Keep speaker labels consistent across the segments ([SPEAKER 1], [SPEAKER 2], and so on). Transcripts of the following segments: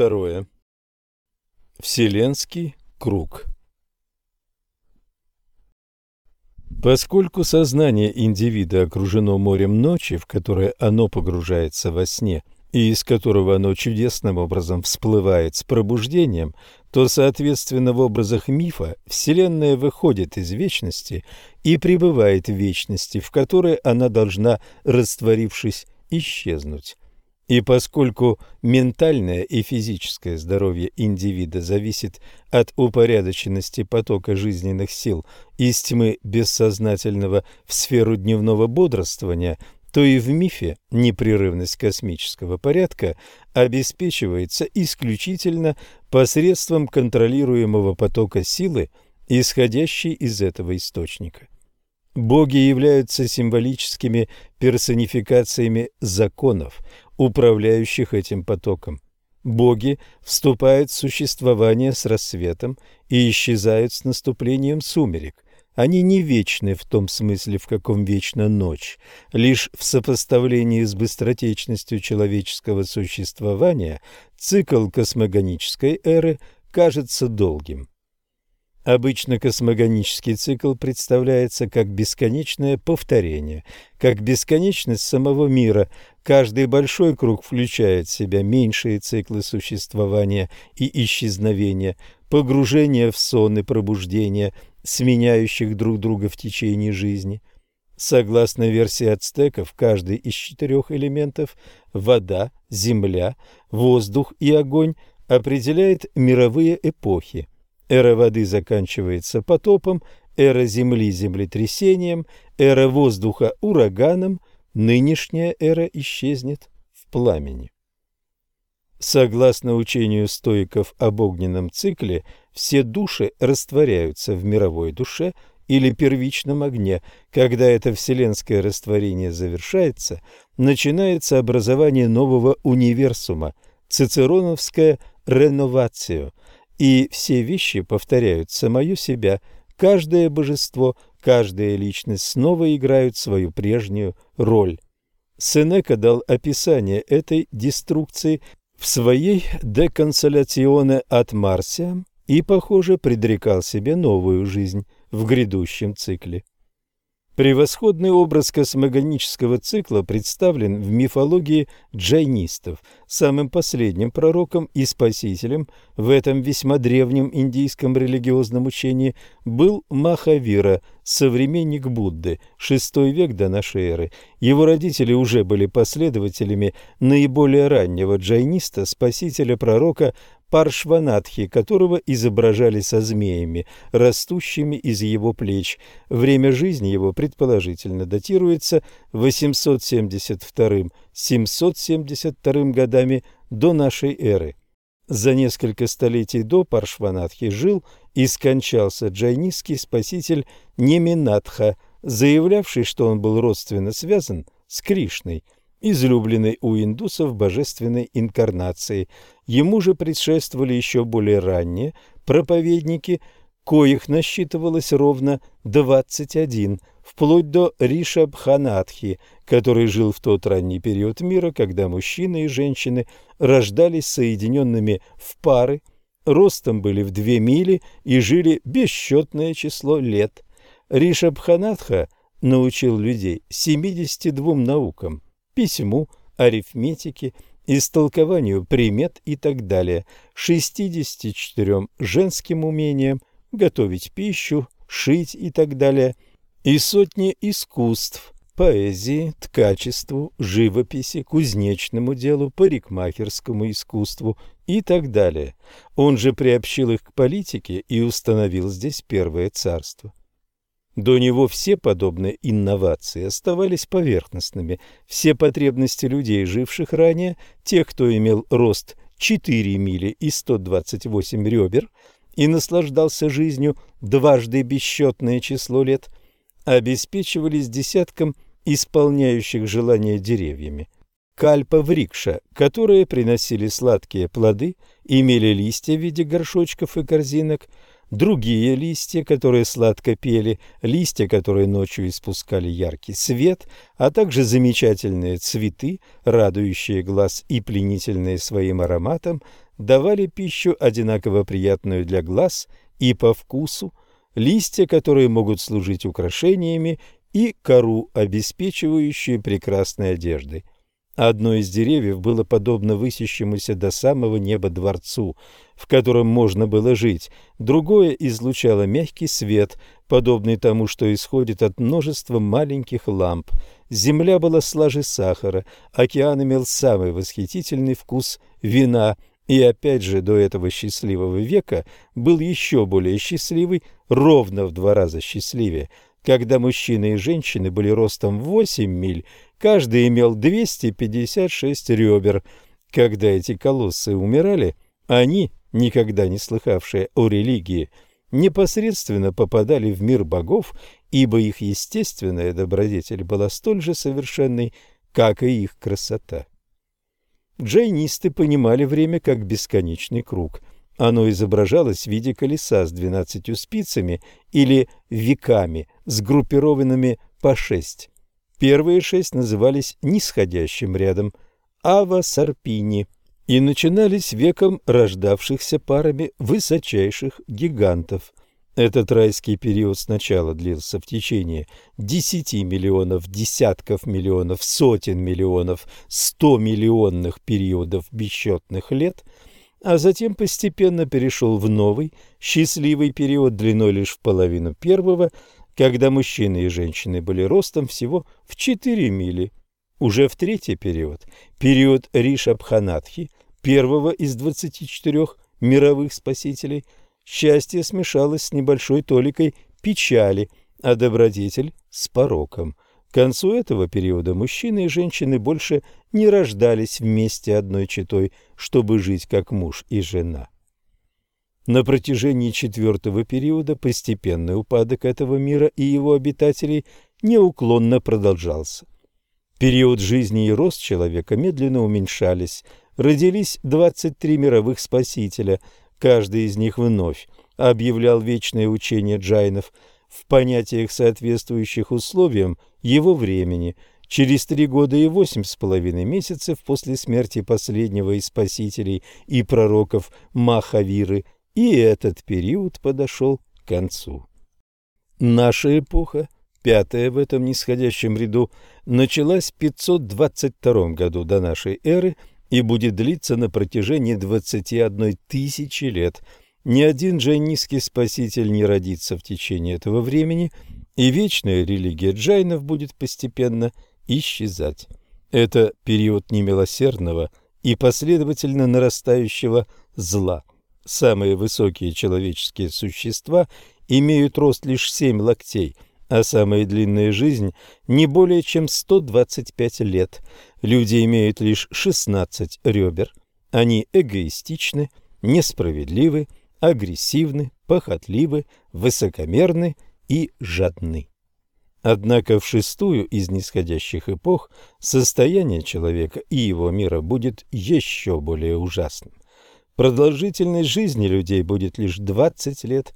[SPEAKER 1] второе. Вселенский круг. Поскольку сознание индивида окружено морем ночи, в которое оно погружается во сне, и из которого оно чудесным образом всплывает с пробуждением, то, соответственно, в образах мифа Вселенная выходит из вечности и пребывает в вечности, в которой она должна, растворившись, исчезнуть. И поскольку ментальное и физическое здоровье индивида зависит от упорядоченности потока жизненных сил из тьмы бессознательного в сферу дневного бодрствования, то и в мифе непрерывность космического порядка обеспечивается исключительно посредством контролируемого потока силы, исходящей из этого источника. Боги являются символическими персонификациями законов, управляющих этим потоком. Боги вступают в существование с рассветом и исчезают с наступлением сумерек. Они не вечны в том смысле, в каком вечна ночь. Лишь в сопоставлении с быстротечностью человеческого существования цикл космогонической эры кажется долгим. Обычно космогонический цикл представляется как бесконечное повторение, как бесконечность самого мира. Каждый большой круг включает в себя меньшие циклы существования и исчезновения, погружения в сон и пробуждение, сменяющих друг друга в течение жизни. Согласно версии ацтеков, каждый из четырех элементов – вода, земля, воздух и огонь – определяет мировые эпохи. Эра воды заканчивается потопом, эра земли – землетрясением, эра воздуха – ураганом, нынешняя эра исчезнет в пламени. Согласно учению стоиков об огненном цикле, все души растворяются в мировой душе или первичном огне. Когда это вселенское растворение завершается, начинается образование нового универсума – цицероновская реновация – и все вещи повторяют самое себя, каждое божество, каждая личность снова играют свою прежнюю роль. Сенека дал описание этой деструкции в своей «Деконсоляционе от Марсия» и, похоже, предрекал себе новую жизнь в грядущем цикле. Превосходный образ космогонического цикла представлен в мифологии джайнистов. Самым последним пророком и спасителем в этом весьма древнем индийском религиозном учении был Махавира, современник Будды, VI век до нашей эры. Его родители уже были последователями наиболее раннего джайниста, спасителя-пророка Паршванатхи, которого изображали со змеями, растущими из его плеч. Время жизни его предположительно датируется 872-772 годами до нашей эры. За несколько столетий до Паршванатхи жил и скончался джайнистский спаситель Неминатха, заявлявший, что он был родственно связан с Кришной – излюбленной у индусов божественной инкарнации. Ему же предшествовали еще более ранние проповедники, коих насчитывалось ровно 21, вплоть до Ришабханатхи, который жил в тот ранний период мира, когда мужчины и женщины рождались соединенными в пары, ростом были в две мили и жили бесчетное число лет. Ришабханатха научил людей 72 наукам – письму, арифметике, истолкованию примет и так далее, 64 женским умениям, готовить пищу, шить и так далее, и сотни искусств, поэзии, ткачеству, живописи, кузнечному делу, парикмахерскому искусству и так далее. Он же приобщил их к политике и установил здесь первое царство. До него все подобные инновации оставались поверхностными. Все потребности людей, живших ранее, тех, кто имел рост 4 мили и 128 ребер и наслаждался жизнью дважды бесчетное число лет, обеспечивались десятком исполняющих желания деревьями. Кальпа врикша, которые приносили сладкие плоды, имели листья в виде горшочков и корзинок – другие листья, которые сладко пели, листья, которые ночью испускали яркий свет, а также замечательные цветы, радующие глаз и пленительные своим ароматом, давали пищу одинаково приятную для глаз и по вкусу, листья, которые могут служить украшениями, и кору, обеспечивающую прекрасной одеждой. Одно из деревьев было подобно высящемуся до самого неба дворцу, в котором можно было жить, другое излучало мягкий свет, подобный тому, что исходит от множества маленьких ламп. Земля была слаже сахара, океан имел самый восхитительный вкус вина, и опять же до этого счастливого века был еще более счастливый, ровно в два раза счастливее – когда мужчины и женщины были ростом 8 миль, каждый имел 256 ребер. Когда эти колоссы умирали, они, никогда не слыхавшие о религии, непосредственно попадали в мир богов, ибо их естественная добродетель была столь же совершенной, как и их красота. Джайнисты понимали время как бесконечный круг – оно изображалось в виде колеса с двенадцатью спицами или веками, сгруппированными по шесть. Первые шесть назывались нисходящим рядом Ава Сарпини и начинались веком рождавшихся парами высочайших гигантов. Этот райский период сначала длился в течение десяти миллионов, десятков миллионов, сотен миллионов, сто миллионных периодов бесчетных лет – а затем постепенно перешел в новый, счастливый период длиной лишь в половину первого, когда мужчины и женщины были ростом всего в 4 мили. Уже в третий период, период Ришабханатхи, первого из 24 мировых спасителей, счастье смешалось с небольшой толикой печали, а добродетель с пороком – к концу этого периода мужчины и женщины больше не рождались вместе одной четой, чтобы жить как муж и жена. На протяжении четвертого периода постепенный упадок этого мира и его обитателей неуклонно продолжался. Период жизни и рост человека медленно уменьшались, родились 23 мировых спасителя, каждый из них вновь объявлял вечное учение джайнов – в понятиях, соответствующих условиям его времени, через три года и восемь с половиной месяцев после смерти последнего из спасителей и пророков Махавиры, и этот период подошел к концу. Наша эпоха, пятая в этом нисходящем ряду, началась в 522 году до нашей эры и будет длиться на протяжении 21 тысячи лет – ни один джайнистский спаситель не родится в течение этого времени, и вечная религия джайнов будет постепенно исчезать. Это период немилосердного и последовательно нарастающего зла. Самые высокие человеческие существа имеют рост лишь семь локтей, а самая длинная жизнь не более чем 125 лет. Люди имеют лишь 16 ребер. Они эгоистичны, несправедливы, агрессивны, похотливы, высокомерны и жадны. Однако в шестую из нисходящих эпох состояние человека и его мира будет еще более ужасным. Продолжительность жизни людей будет лишь 20 лет,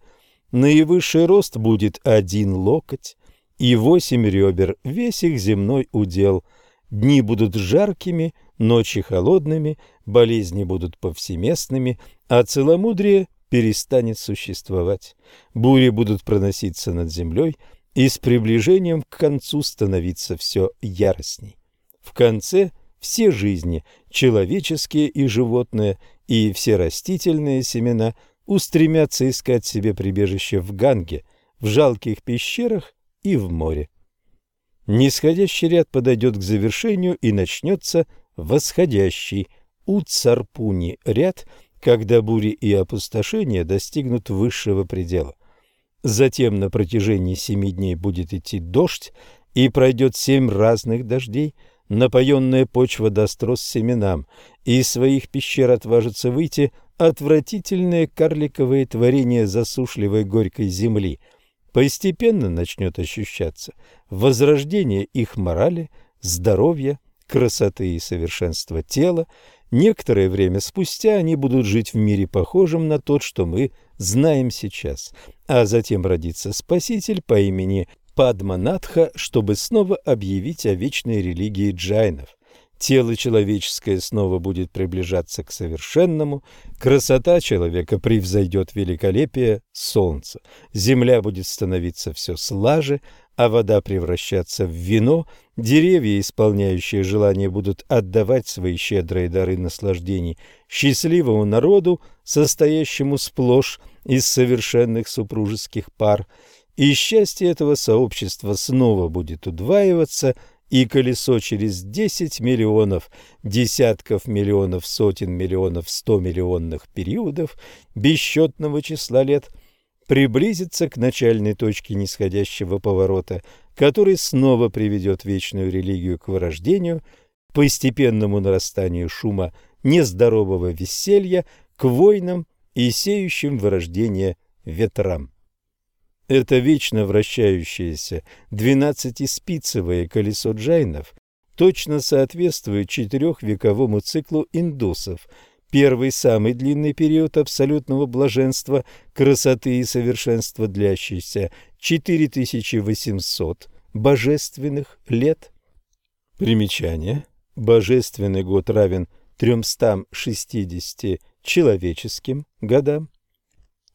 [SPEAKER 1] наивысший рост будет один локоть и восемь ребер, весь их земной удел. Дни будут жаркими, ночи холодными, болезни будут повсеместными, а целомудрие перестанет существовать. Бури будут проноситься над землей и с приближением к концу становиться все яростней. В конце все жизни, человеческие и животные, и все растительные семена устремятся искать себе прибежище в Ганге, в жалких пещерах и в море. Нисходящий ряд подойдет к завершению и начнется восходящий Уцарпуни ряд – когда бури и опустошения достигнут высшего предела. Затем на протяжении семи дней будет идти дождь, и пройдет семь разных дождей, напоенная почва даст рост семенам, и из своих пещер отважится выйти отвратительные карликовые творения засушливой горькой земли. Постепенно начнет ощущаться возрождение их морали, здоровья, красоты и совершенства тела, Некоторое время спустя они будут жить в мире похожем на тот, что мы знаем сейчас, а затем родится Спаситель по имени Падманатха, чтобы снова объявить о вечной религии джайнов. Тело человеческое снова будет приближаться к совершенному, красота человека превзойдет великолепие солнца, земля будет становиться все слаже, а вода превращаться в вино, деревья, исполняющие желания, будут отдавать свои щедрые дары наслаждений счастливому народу, состоящему сплошь из совершенных супружеских пар, и счастье этого сообщества снова будет удваиваться – и колесо через 10 миллионов, десятков миллионов, сотен миллионов, сто миллионных периодов бесчетного числа лет приблизится к начальной точке нисходящего поворота, который снова приведет вечную религию к вырождению, постепенному нарастанию шума нездорового веселья, к войнам и сеющим вырождение ветрам. Это вечно вращающееся двенадцатиспицевое колесо джайнов точно соответствует четырехвековому циклу индусов. Первый самый длинный период абсолютного блаженства, красоты и совершенства, длящийся 4800 божественных лет. Примечание. Божественный год равен 360 человеческим годам.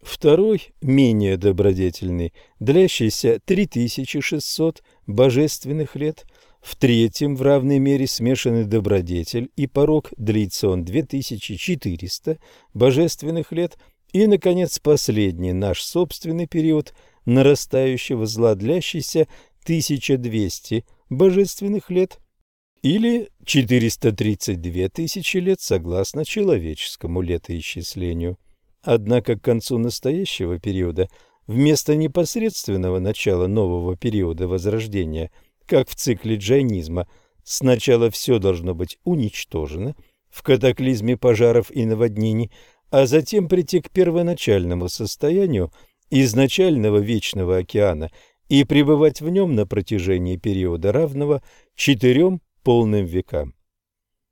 [SPEAKER 1] Второй, менее добродетельный, длящийся 3600 божественных лет. В третьем в равной мере смешанный добродетель и порог, длится он 2400 божественных лет. И, наконец, последний наш собственный период нарастающего зла, длящийся 1200 божественных лет или 432 тысячи лет согласно человеческому летоисчислению. Однако к концу настоящего периода, вместо непосредственного начала нового периода возрождения, как в цикле джайнизма, сначала все должно быть уничтожено в катаклизме пожаров и наводнений, а затем прийти к первоначальному состоянию изначального вечного океана и пребывать в нем на протяжении периода равного четырем полным векам.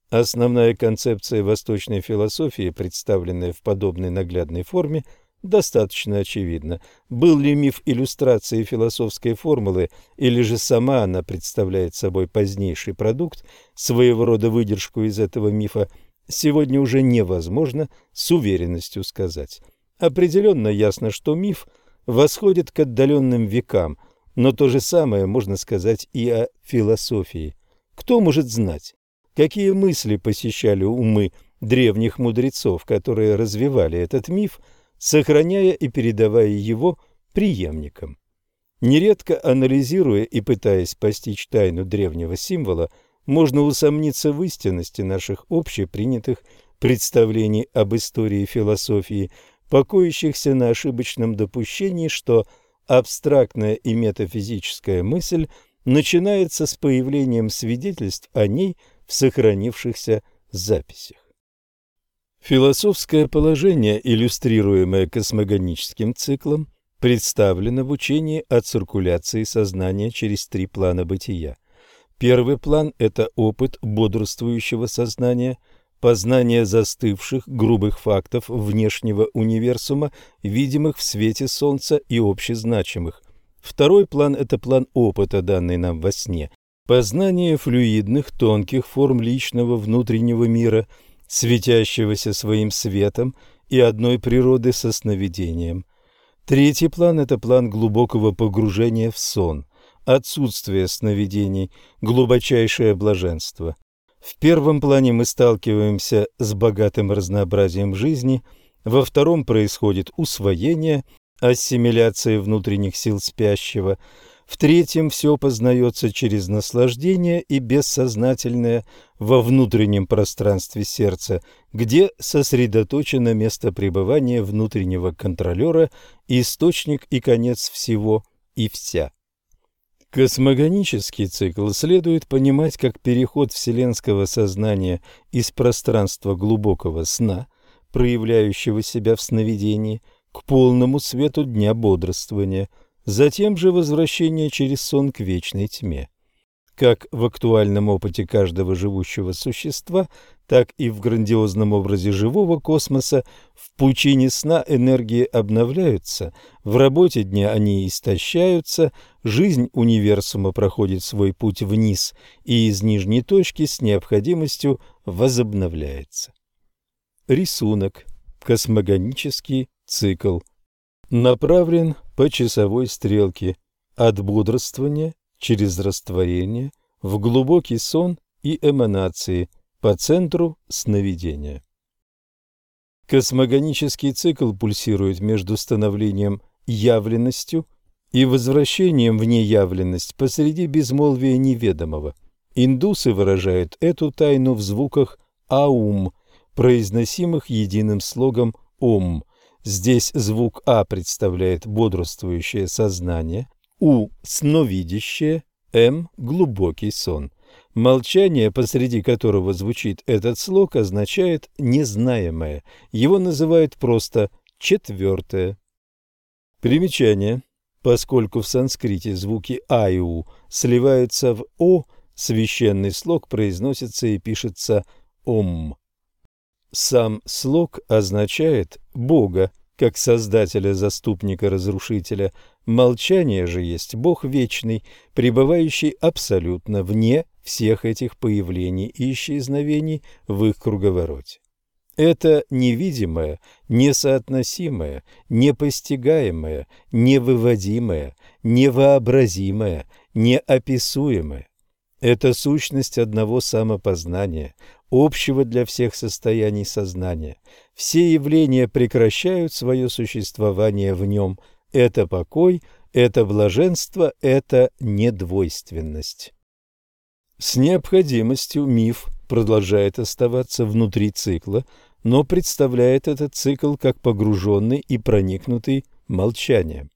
[SPEAKER 1] Основная концепция восточной философии, представленная в подобной наглядной форме, достаточно очевидна. Был ли миф иллюстрацией философской формулы, или же сама она представляет собой позднейший продукт, своего рода выдержку из этого мифа, сегодня уже невозможно с уверенностью сказать. Определенно ясно, что миф восходит к отдаленным векам, но то же самое можно сказать и о философии. Кто может знать? Какие мысли посещали умы древних мудрецов, которые развивали этот миф, сохраняя и передавая его преемникам? Нередко анализируя и пытаясь постичь тайну древнего символа, можно усомниться в истинности наших общепринятых представлений об истории философии, покоящихся на ошибочном допущении, что абстрактная и метафизическая мысль начинается с появлением свидетельств о ней – в сохранившихся записях. Философское положение, иллюстрируемое космогоническим циклом, представлено в учении о циркуляции сознания через три плана бытия. Первый план – это опыт бодрствующего сознания, познание застывших грубых фактов внешнего универсума, видимых в свете Солнца и общезначимых. Второй план – это план опыта, данный нам во сне, Познание флюидных, тонких форм личного внутреннего мира, светящегося своим светом и одной природы со сновидением. Третий план – это план глубокого погружения в сон, отсутствие сновидений, глубочайшее блаженство. В первом плане мы сталкиваемся с богатым разнообразием жизни, во втором происходит усвоение, ассимиляция внутренних сил спящего – в третьем все познается через наслаждение и бессознательное во внутреннем пространстве сердца, где сосредоточено место пребывания внутреннего контролера, источник и конец всего и вся. Космогонический цикл следует понимать как переход вселенского сознания из пространства глубокого сна, проявляющего себя в сновидении, к полному свету дня бодрствования – затем же возвращение через сон к вечной тьме. как в актуальном опыте каждого живущего существа, так и в грандиозном образе живого космоса, в пучине сна энергии обновляются, в работе дня они истощаются, жизнь универсума проходит свой путь вниз и из нижней точки с необходимостью возобновляется. Рисунок. Космогонический цикл. Направлен по часовой стрелке от бодрствования через растворение в глубокий сон и эманации по центру сновидения. Космогонический цикл пульсирует между становлением явленностью и возвращением в неявленность посреди безмолвия неведомого. Индусы выражают эту тайну в звуках «аум», произносимых единым слогом «ом». Здесь звук «а» представляет бодрствующее сознание, у – сновидящее, М – глубокий сон. Молчание, посреди которого звучит этот слог, означает «незнаемое». Его называют просто «четвертое». Примечание. Поскольку в санскрите звуки «а» и «у» сливаются в «о», священный слог произносится и пишется «ом». Сам слог означает «бога», как создателя-заступника-разрушителя, молчание же есть Бог вечный, пребывающий абсолютно вне всех этих появлений и исчезновений в их круговороте. Это невидимое, несоотносимое, непостигаемое, невыводимое, невообразимое, неописуемое. Это сущность одного самопознания, общего для всех состояний сознания. Все явления прекращают свое существование в нем. Это покой, это блаженство, это недвойственность. С необходимостью миф продолжает оставаться внутри цикла, но представляет этот цикл как погруженный и проникнутый молчанием.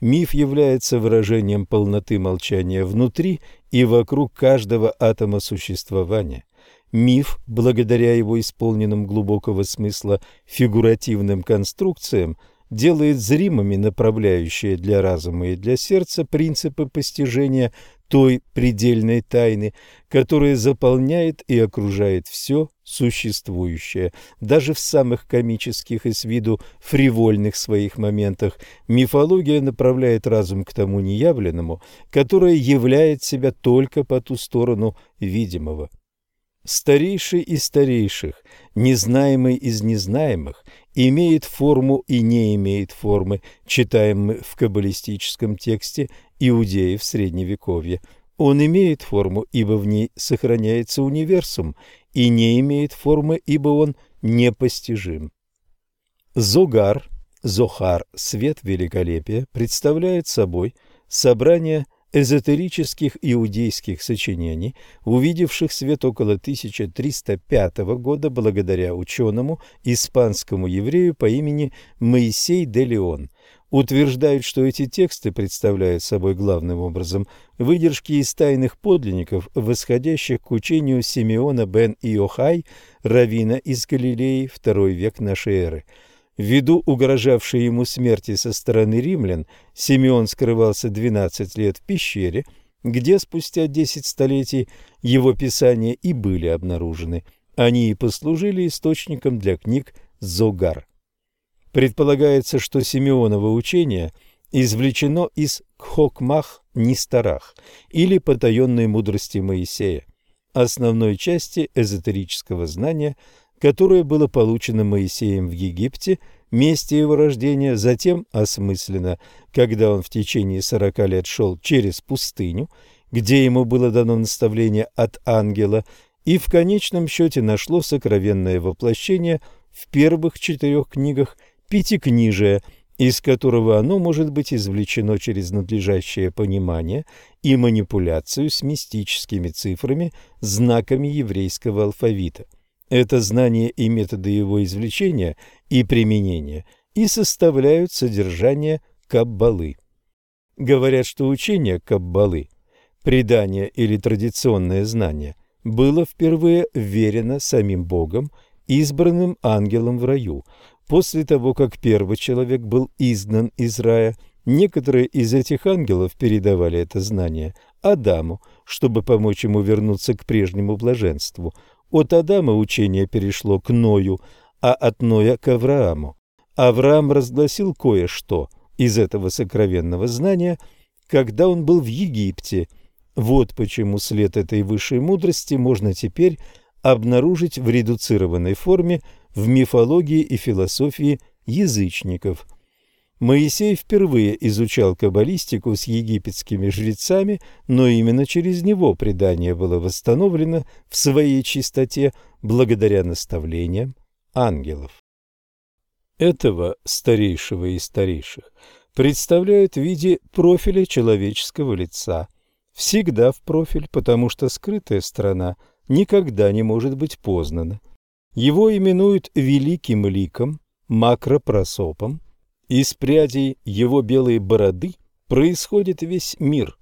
[SPEAKER 1] Миф является выражением полноты молчания внутри и вокруг каждого атома существования. Миф, благодаря его исполненным глубокого смысла фигуративным конструкциям, делает зримыми направляющие для разума и для сердца принципы постижения той предельной тайны, которая заполняет и окружает все существующее. Даже в самых комических и с виду фривольных своих моментах мифология направляет разум к тому неявленному, которое являет себя только по ту сторону видимого. Старейший из старейших, незнаемый из незнаемых, имеет форму и не имеет формы, читаем мы в каббалистическом тексте иудеев Средневековья. Он имеет форму, ибо в ней сохраняется универсум, и не имеет формы, ибо он непостижим. Зогар, Зохар, свет великолепия, представляет собой собрание – эзотерических иудейских сочинений, увидевших свет около 1305 года благодаря ученому испанскому еврею по имени Моисей де Леон, утверждают, что эти тексты представляют собой главным образом выдержки из тайных подлинников, восходящих к учению Симеона бен Иохай, равина из Галилеи, второй век нашей эры – Ввиду угрожавшей ему смерти со стороны римлян, Симеон скрывался 12 лет в пещере, где спустя 10 столетий его писания и были обнаружены. Они и послужили источником для книг Зогар. Предполагается, что Симеоново учение извлечено из Кхокмах Нистарах или потаенной мудрости Моисея, основной части эзотерического знания – которое было получено Моисеем в Египте, месте его рождения, затем осмысленно, когда он в течение сорока лет шел через пустыню, где ему было дано наставление от ангела, и в конечном счете нашло сокровенное воплощение в первых четырех книгах Пятикнижия, из которого оно может быть извлечено через надлежащее понимание и манипуляцию с мистическими цифрами, знаками еврейского алфавита – это знание и методы его извлечения и применения и составляют содержание Каббалы. Говорят, что учение Каббалы, предание или традиционное знание, было впервые верено самим Богом, избранным ангелом в раю. После того, как первый человек был изгнан из рая, некоторые из этих ангелов передавали это знание Адаму, чтобы помочь ему вернуться к прежнему блаженству. От Адама учение перешло к Ною, а от Ноя к Аврааму. Авраам разгласил кое-что из этого сокровенного знания, когда он был в Египте. Вот почему след этой высшей мудрости можно теперь обнаружить в редуцированной форме в мифологии и философии язычников. Моисей впервые изучал каббалистику с египетскими жрецами, но именно через него предание было восстановлено в своей чистоте благодаря наставлениям ангелов. Этого старейшего из старейших представляют в виде профиля человеческого лица. Всегда в профиль, потому что скрытая сторона никогда не может быть познана. Его именуют великим ликом, макропросопом. Из прядей его белой бороды происходит весь мир.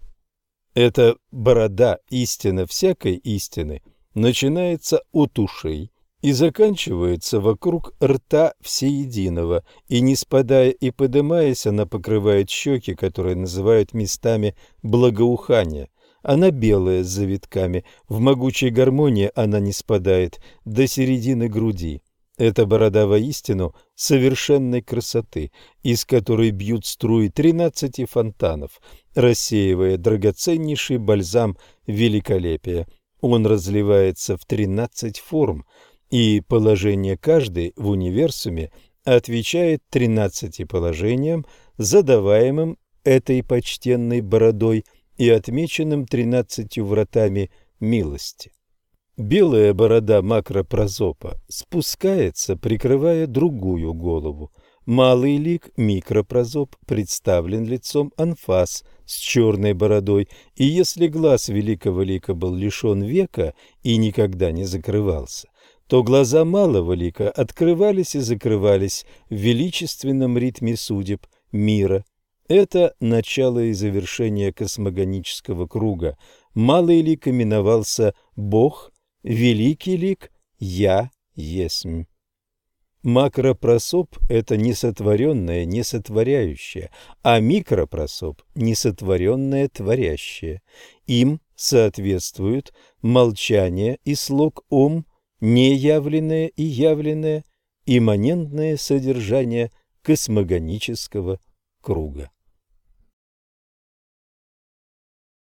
[SPEAKER 1] Эта борода, истина всякой истины, начинается от ушей, и заканчивается вокруг рта всеединого, и, не спадая и подымаясь, она покрывает щеки, которые называют местами благоухания. Она белая с завитками, в могучей гармонии она не спадает до середины груди. Эта борода воистину совершенной красоты, из которой бьют струи тринадцати фонтанов, рассеивая драгоценнейший бальзам великолепия. Он разливается в тринадцать форм – и положение каждой в универсуме отвечает тринадцати положениям, задаваемым этой почтенной бородой и отмеченным тринадцатью вратами милости. Белая борода макропрозопа спускается, прикрывая другую голову. Малый лик микропрозоп представлен лицом анфас с черной бородой, и если глаз великого лика был лишен века и никогда не закрывался, то глаза малого лика открывались и закрывались в величественном ритме судеб мира. Это начало и завершение космогонического круга. Малый лик именовался Бог, великий лик Я есмь. Макропросоп – это несотворенное, несотворяющее, а микропросоп – несотворенное, творящее. Им соответствуют молчание и слог Ом – неявленное и явленное, имманентное содержание космогонического круга.